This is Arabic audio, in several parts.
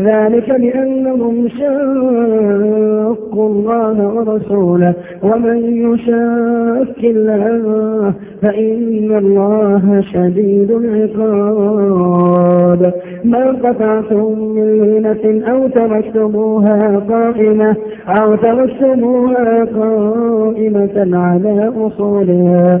ذلك بأنهم شاقوا الله ورسوله ومن يشاك الله فإن الله شديد العقاب. ما قطعتم من لينة أو تركتموها قائمة أو تركتموها قائمة على أصولها.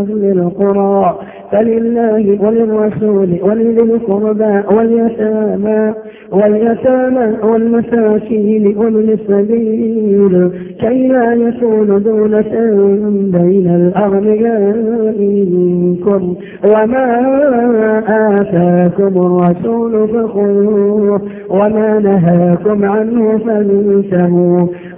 أهل القرى. فلله وللرسول ولذي القربى واليتامى واليتامى والمساكين وابن السبيل كي لا يكون دولة بين الأغنياء منكم. وما آتاكم الرسول فخذوه وما نهاكم عنه فانتهوا.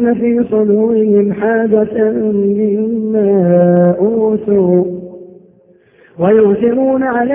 في صدورهم حاجة مما أوتوا ويؤثرون على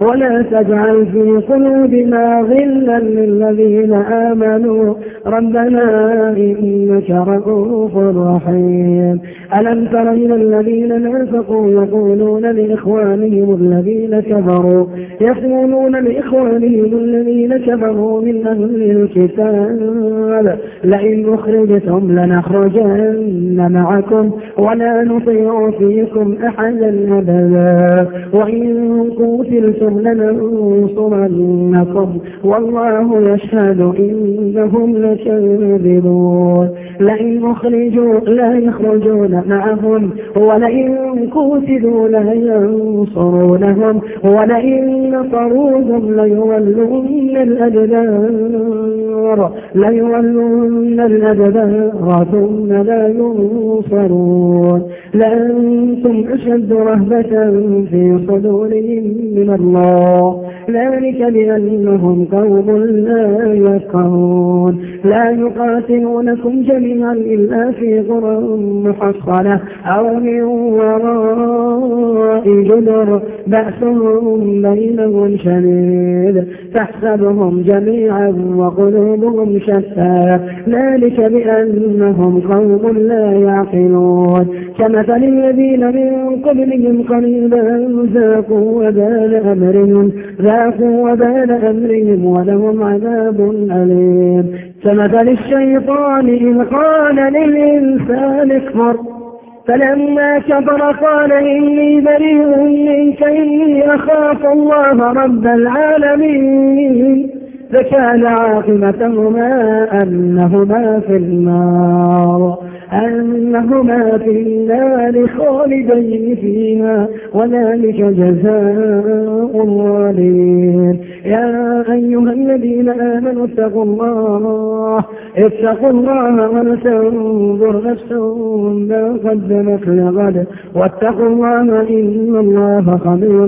ولا تجعل في قلوبنا غلا للذين آمنوا. ربنا إنك رؤوف رحيم. ألم تر إلى الذين نافقوا يقولون لإخوانهم الذين كفروا يقولون لإخوانهم الذين كفروا من أهل الكتاب لئن أخرجتم لنخرجن معكم ولا نطيع فيكم أحدا أبدا. وإن قتلتم لننصرنكم والله يشهد إنهم لكاذبون. لئن أخرجوا لا يخرجون معهم ولئن قتلوا لا ينصرونهم ولئن نصروهم ليولون الأدبار ليولون الأدبار ثم لا ينصرون. لأنتم أشد رهبة في صدورهم من الله. ذلك بأنهم قوم لا يفقهون. لا يقاتلونكم جميعا إلا في قرى محصنة أو من وراء جدر. بأسهم بينهم شديد تحسبهم جميعا وقلوبهم شتى. ذلك بأنهم قوم لا يعقلون. كمثل الذين من قبلهم قريبا ذاقوا وبال أمرهم ذاقوا وبال أمرهم ولهم عذاب أليم. كمثل الشيطان إذ قال للإنسان اكفر. فلما كفر قال إني بريء منك إني أخاف الله رب العالمين فكان عاقبتهما أنهما في النار. أنهما في النار خالدين فيها وذلك جزاء الظالمين يا أيها الذين آمنوا اتقوا الله اتقوا الله ولتنظر نفس ما قدمت لغد. واتقوا الله إن الله خبير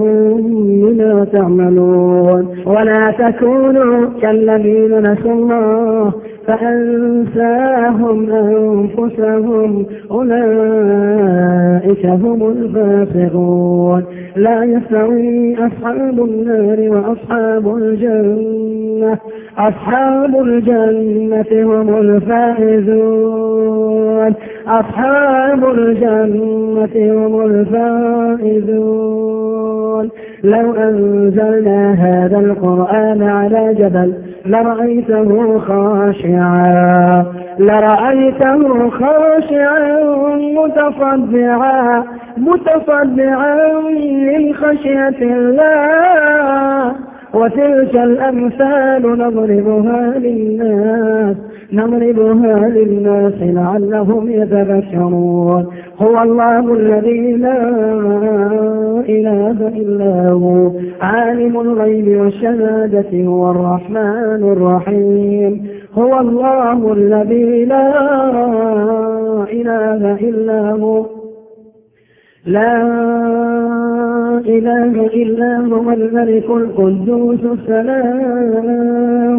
بما تعملون. ولا تكونوا كالذين نسوا الله فأنساهم أنفسهم أولئك هم الفاسقون. لا يستوي أصحاب النار وأصحاب الجنة أصحاب الجنة هم الفائزون. أصحاب الجنة هم الفائزون. لو أنزلنا هذا القرآن على جبل لرأيته خاشعا. لرأيته خاشعا متصدعا متصدعا من خشية الله. وتلك الأمثال نضربها للناس نضربها للناس لعلهم يتذكرون هو الله الذي لا إله إلا هو عالم الغيب والشهادة هو الرحمن الرحيم. هو الله الذي لا إله إلا هو. لا إله إلا هو الملك القدوس السلام.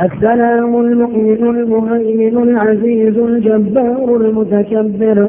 السلام المؤمن المهيمن العزيز الجبار المتكبر